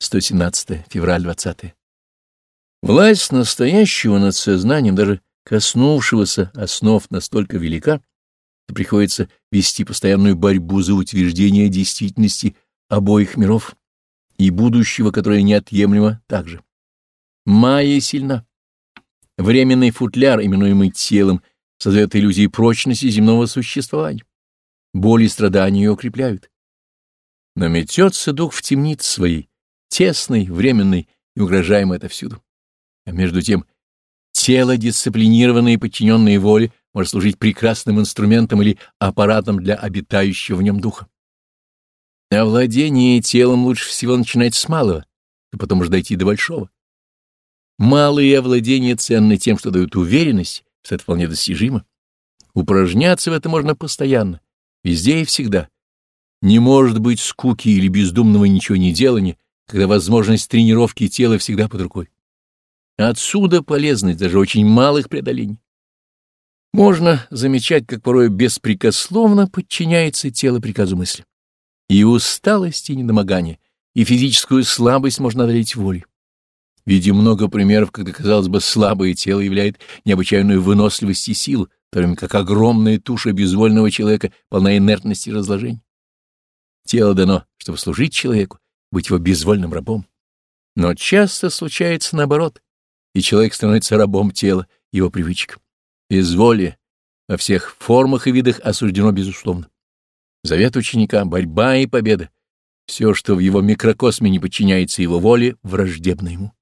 117 февраль 20. Власть настоящего над сознанием, даже коснувшегося основ, настолько велика, что приходится вести постоянную борьбу за утверждение действительности обоих миров и будущего, которое неотъемлемо также. Майя сильна. Временный футляр, именуемый телом, создает иллюзии прочности земного существования. Боли и страдания ее укрепляют. Но метется дух в темнице своей, тесной, временной и угрожаемой отовсюду. А между тем, тело, дисциплинированное и подчиненное воле, может служить прекрасным инструментом или аппаратом для обитающего в нем духа. Овладение телом лучше всего начинать с малого, а потом уже дойти до большого. Малые овладения ценны тем, что дают уверенность, что это вполне достижимо. Упражняться в этом можно постоянно, везде и всегда. Не может быть скуки или бездумного ничего не делания, когда возможность тренировки тела всегда под рукой. Отсюда полезность даже очень малых преодолений. Можно замечать, как порой беспрекословно подчиняется тело приказу мысли. И усталость, и недомогание, и физическую слабость можно одолеть волей. Видим много примеров, когда, казалось бы, слабое тело являет необычайную выносливость и силу, в то время как огромная туша безвольного человека полна инертности и разложений. Тело дано, чтобы служить человеку, быть его безвольным рабом. Но часто случается наоборот, и человек становится рабом тела, его привычек. Безволие во всех формах и видах осуждено безусловно. Завет ученика — борьба и победа. Все, что в его микрокосме не подчиняется его воле, враждебно ему.